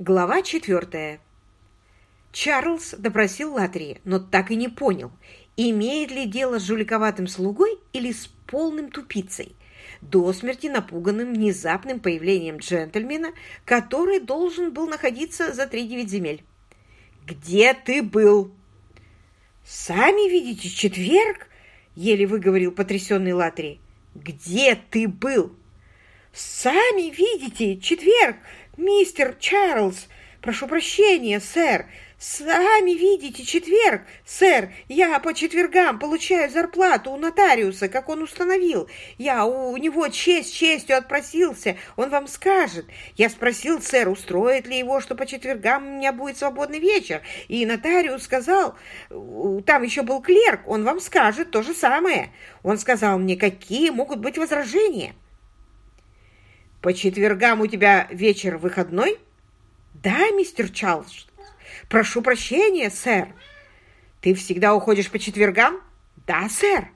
Глава четвертая. Чарльз допросил Латри, но так и не понял, имеет ли дело с жуликоватым слугой или с полным тупицей, до смерти напуганным внезапным появлением джентльмена, который должен был находиться за три девять земель. «Где ты был?» «Сами видите, четверг!» — еле выговорил потрясенный Латри. «Где ты был?» «Сами видите, четверг!» «Мистер Чарльз, прошу прощения, сэр, сами видите, четверг, сэр, я по четвергам получаю зарплату у нотариуса, как он установил. Я у него честь честью отпросился, он вам скажет. Я спросил, сэр, устроит ли его, что по четвергам у меня будет свободный вечер, и нотариус сказал, там еще был клерк, он вам скажет то же самое. Он сказал мне, какие могут быть возражения». По четвергам у тебя вечер выходной? Да, мистер Чарльз. Прошу прощения, сэр. Ты всегда уходишь по четвергам? Да, сэр.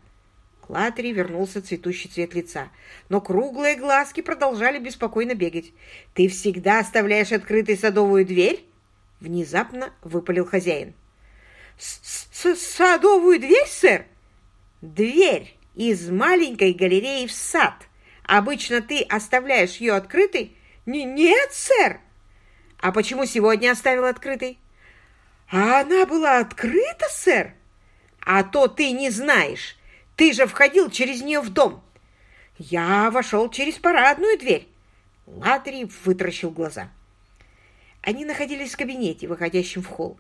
Клатери вернулся цветущий цвет лица, но круглые глазки продолжали беспокойно бегать. «Ты всегда оставляешь открытой садовую дверь?» Внезапно выпалил хозяин. С -с «Садовую дверь, сэр?» «Дверь из маленькой галереи в сад», Обычно ты оставляешь ее открытой? Н нет, сэр. А почему сегодня оставил открытой? А она была открыта, сэр. А то ты не знаешь. Ты же входил через нее в дом. Я вошел через парадную дверь. Латри вытаращил глаза. Они находились в кабинете, выходящем в холл.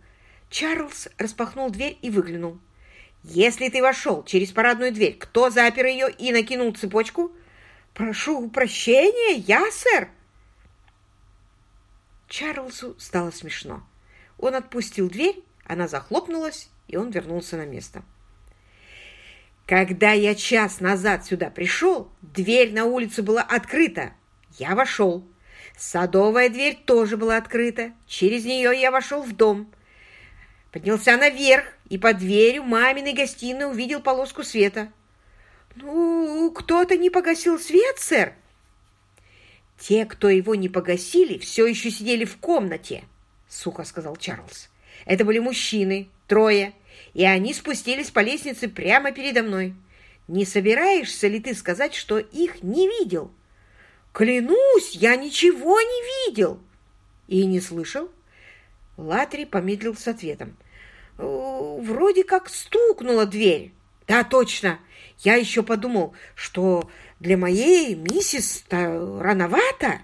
Чарльз распахнул дверь и выглянул. «Если ты вошел через парадную дверь, кто запер ее и накинул цепочку?» «Прошу прощения, я, сэр!» Чарльзу стало смешно. Он отпустил дверь, она захлопнулась, и он вернулся на место. Когда я час назад сюда пришел, дверь на улицу была открыта. Я вошел. Садовая дверь тоже была открыта. Через нее я вошел в дом. Поднялся наверх и под дверью маминой гостиной увидел полоску света. «Ну, кто-то не погасил свет, сэр?» «Те, кто его не погасили, все еще сидели в комнате», — сухо сказал Чарльз. «Это были мужчины, трое, и они спустились по лестнице прямо передо мной. Не собираешься ли ты сказать, что их не видел?» «Клянусь, я ничего не видел!» «И не слышал?» Латри помедлил с ответом. «Вроде как стукнула дверь». «Да, точно! Я еще подумал, что для моей миссис рановато.